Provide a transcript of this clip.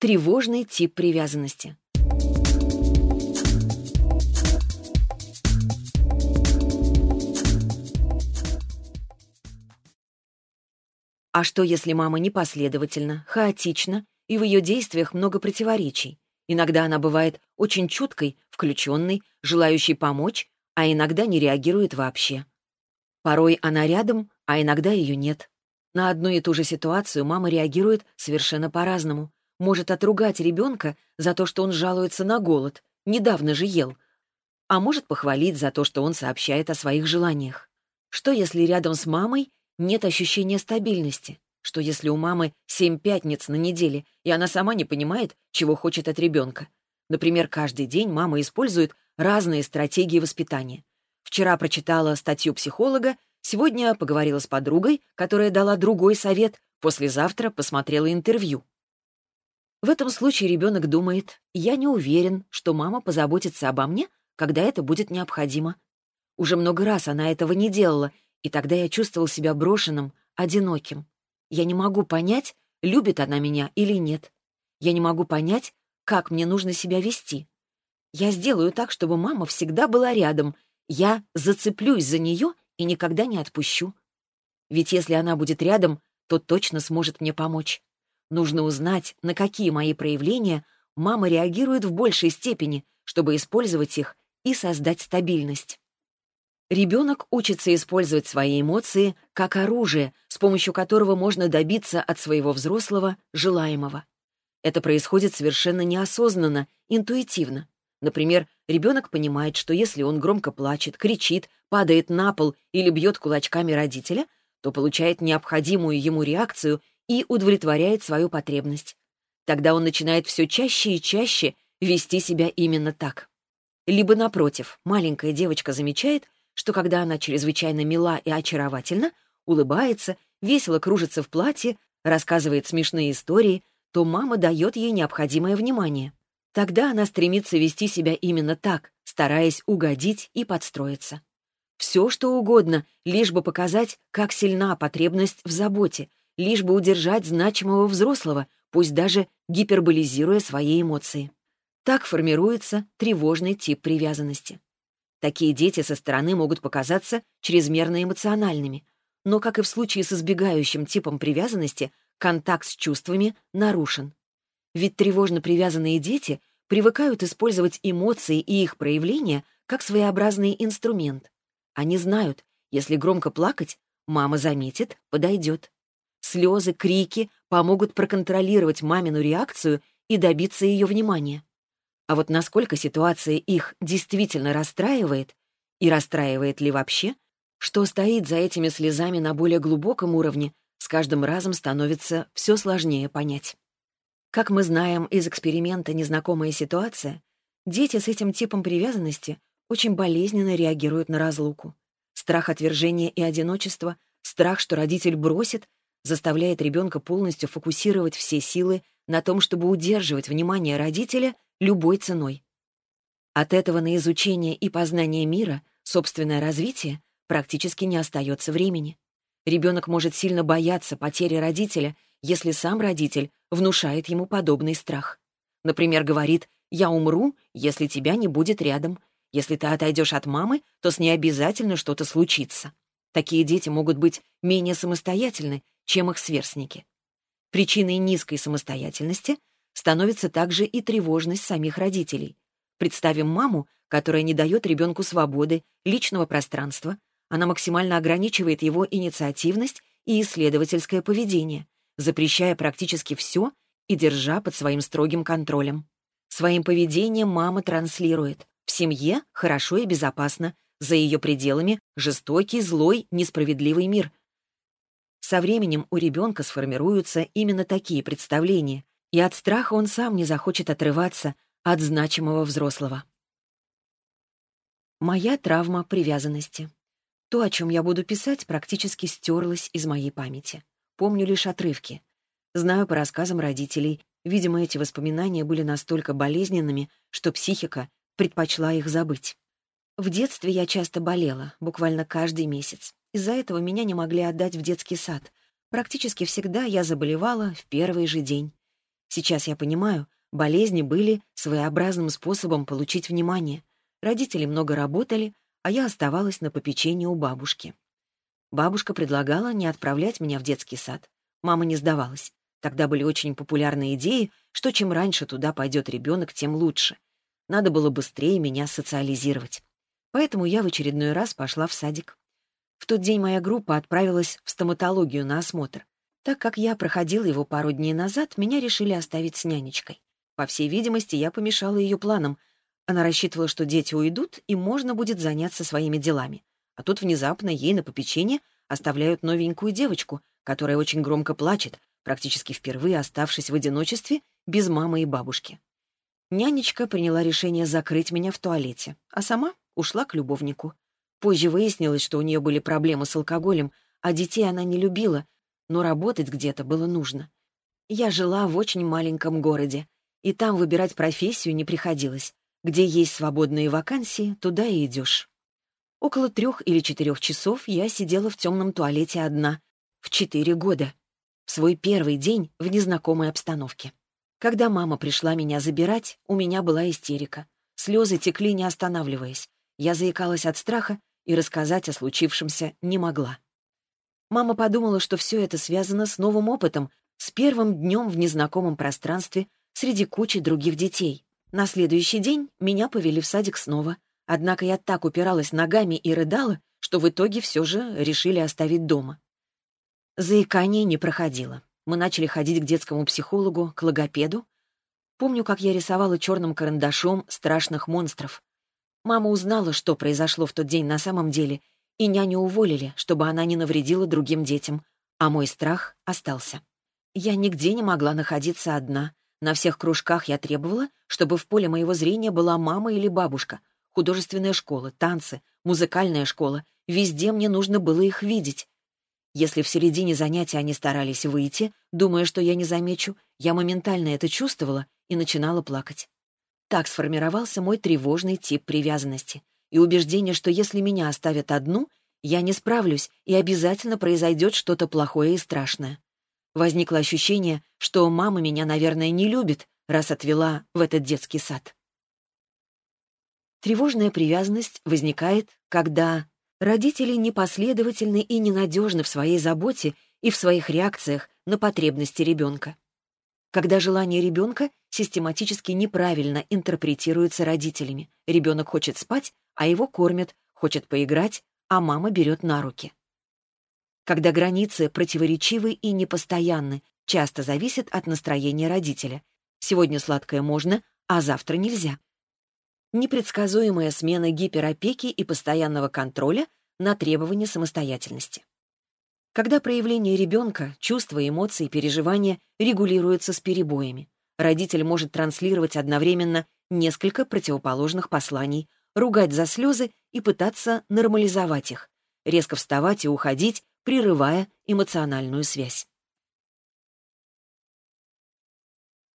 Тревожный тип привязанности. А что, если мама непоследовательна, хаотична, и в ее действиях много противоречий? Иногда она бывает очень чуткой, включенной, желающей помочь, а иногда не реагирует вообще. Порой она рядом, а иногда ее нет. На одну и ту же ситуацию мама реагирует совершенно по-разному. Может отругать ребенка за то, что он жалуется на голод, недавно же ел, а может похвалить за то, что он сообщает о своих желаниях. Что если рядом с мамой нет ощущения стабильности? Что если у мамы семь пятниц на неделе, и она сама не понимает, чего хочет от ребенка? Например, каждый день мама использует разные стратегии воспитания. Вчера прочитала статью психолога, сегодня поговорила с подругой, которая дала другой совет, послезавтра посмотрела интервью. В этом случае ребенок думает, я не уверен, что мама позаботится обо мне, когда это будет необходимо. Уже много раз она этого не делала, и тогда я чувствовал себя брошенным, одиноким. Я не могу понять, любит она меня или нет. Я не могу понять, как мне нужно себя вести. Я сделаю так, чтобы мама всегда была рядом. Я зацеплюсь за нее и никогда не отпущу. Ведь если она будет рядом, то точно сможет мне помочь. Нужно узнать, на какие мои проявления мама реагирует в большей степени, чтобы использовать их и создать стабильность. Ребенок учится использовать свои эмоции как оружие, с помощью которого можно добиться от своего взрослого желаемого. Это происходит совершенно неосознанно, интуитивно. Например, ребенок понимает, что если он громко плачет, кричит, падает на пол или бьет кулачками родителя, то получает необходимую ему реакцию и удовлетворяет свою потребность. Тогда он начинает все чаще и чаще вести себя именно так. Либо, напротив, маленькая девочка замечает, что когда она чрезвычайно мила и очаровательна, улыбается, весело кружится в платье, рассказывает смешные истории, то мама дает ей необходимое внимание. Тогда она стремится вести себя именно так, стараясь угодить и подстроиться. Все, что угодно, лишь бы показать, как сильна потребность в заботе, лишь бы удержать значимого взрослого, пусть даже гиперболизируя свои эмоции. Так формируется тревожный тип привязанности. Такие дети со стороны могут показаться чрезмерно эмоциональными, но, как и в случае с избегающим типом привязанности, контакт с чувствами нарушен. Ведь тревожно привязанные дети привыкают использовать эмоции и их проявления как своеобразный инструмент. Они знают, если громко плакать, мама заметит, подойдет. Слезы, крики помогут проконтролировать мамину реакцию и добиться ее внимания. А вот насколько ситуация их действительно расстраивает, и расстраивает ли вообще, что стоит за этими слезами на более глубоком уровне, с каждым разом становится все сложнее понять. Как мы знаем из эксперимента «Незнакомая ситуация», дети с этим типом привязанности очень болезненно реагируют на разлуку. Страх отвержения и одиночества, страх, что родитель бросит, заставляет ребенка полностью фокусировать все силы на том, чтобы удерживать внимание родителя любой ценой. От этого на изучение и познание мира, собственное развитие, практически не остается времени. Ребенок может сильно бояться потери родителя, если сам родитель внушает ему подобный страх. Например, говорит «Я умру, если тебя не будет рядом. Если ты отойдешь от мамы, то с ней обязательно что-то случится». Такие дети могут быть менее самостоятельны, чем их сверстники. Причиной низкой самостоятельности становится также и тревожность самих родителей. Представим маму, которая не дает ребенку свободы, личного пространства, она максимально ограничивает его инициативность и исследовательское поведение, запрещая практически все и держа под своим строгим контролем. Своим поведением мама транслирует «в семье хорошо и безопасно, за ее пределами жестокий, злой, несправедливый мир, со временем у ребенка сформируются именно такие представления, и от страха он сам не захочет отрываться от значимого взрослого. Моя травма привязанности. То, о чем я буду писать, практически стерлось из моей памяти. Помню лишь отрывки. Знаю по рассказам родителей, видимо, эти воспоминания были настолько болезненными, что психика предпочла их забыть. В детстве я часто болела, буквально каждый месяц. Из-за этого меня не могли отдать в детский сад. Практически всегда я заболевала в первый же день. Сейчас я понимаю, болезни были своеобразным способом получить внимание. Родители много работали, а я оставалась на попечении у бабушки. Бабушка предлагала не отправлять меня в детский сад. Мама не сдавалась. Тогда были очень популярные идеи, что чем раньше туда пойдет ребенок, тем лучше. Надо было быстрее меня социализировать. Поэтому я в очередной раз пошла в садик. В тот день моя группа отправилась в стоматологию на осмотр. Так как я проходила его пару дней назад, меня решили оставить с нянечкой. По всей видимости, я помешала ее планам. Она рассчитывала, что дети уйдут, и можно будет заняться своими делами. А тут внезапно ей на попечение оставляют новенькую девочку, которая очень громко плачет, практически впервые оставшись в одиночестве без мамы и бабушки. Нянечка приняла решение закрыть меня в туалете, а сама ушла к любовнику. Позже выяснилось, что у нее были проблемы с алкоголем, а детей она не любила, но работать где-то было нужно. Я жила в очень маленьком городе, и там выбирать профессию не приходилось. Где есть свободные вакансии, туда и идешь. Около трех или четырех часов я сидела в темном туалете одна, в четыре года в свой первый день в незнакомой обстановке. Когда мама пришла меня забирать, у меня была истерика. Слезы текли, не останавливаясь. Я заикалась от страха и рассказать о случившемся не могла. Мама подумала, что все это связано с новым опытом, с первым днем в незнакомом пространстве среди кучи других детей. На следующий день меня повели в садик снова, однако я так упиралась ногами и рыдала, что в итоге все же решили оставить дома. Заикание не проходило. Мы начали ходить к детскому психологу, к логопеду. Помню, как я рисовала черным карандашом страшных монстров. Мама узнала, что произошло в тот день на самом деле, и няню уволили, чтобы она не навредила другим детям, а мой страх остался. Я нигде не могла находиться одна. На всех кружках я требовала, чтобы в поле моего зрения была мама или бабушка. Художественная школа, танцы, музыкальная школа. Везде мне нужно было их видеть. Если в середине занятия они старались выйти, думая, что я не замечу, я моментально это чувствовала и начинала плакать. Так сформировался мой тревожный тип привязанности и убеждение, что если меня оставят одну, я не справлюсь и обязательно произойдет что-то плохое и страшное. Возникло ощущение, что мама меня, наверное, не любит, раз отвела в этот детский сад. Тревожная привязанность возникает, когда Родители непоследовательны и ненадежны в своей заботе и в своих реакциях на потребности ребенка. Когда желание ребенка систематически неправильно интерпретируется родителями. Ребенок хочет спать, а его кормят, хочет поиграть, а мама берет на руки. Когда границы противоречивы и непостоянны, часто зависит от настроения родителя. Сегодня сладкое можно, а завтра нельзя непредсказуемая смена гиперопеки и постоянного контроля на требования самостоятельности. Когда проявление ребенка, чувства, эмоции, переживания регулируются с перебоями, родитель может транслировать одновременно несколько противоположных посланий, ругать за слезы и пытаться нормализовать их, резко вставать и уходить, прерывая эмоциональную связь.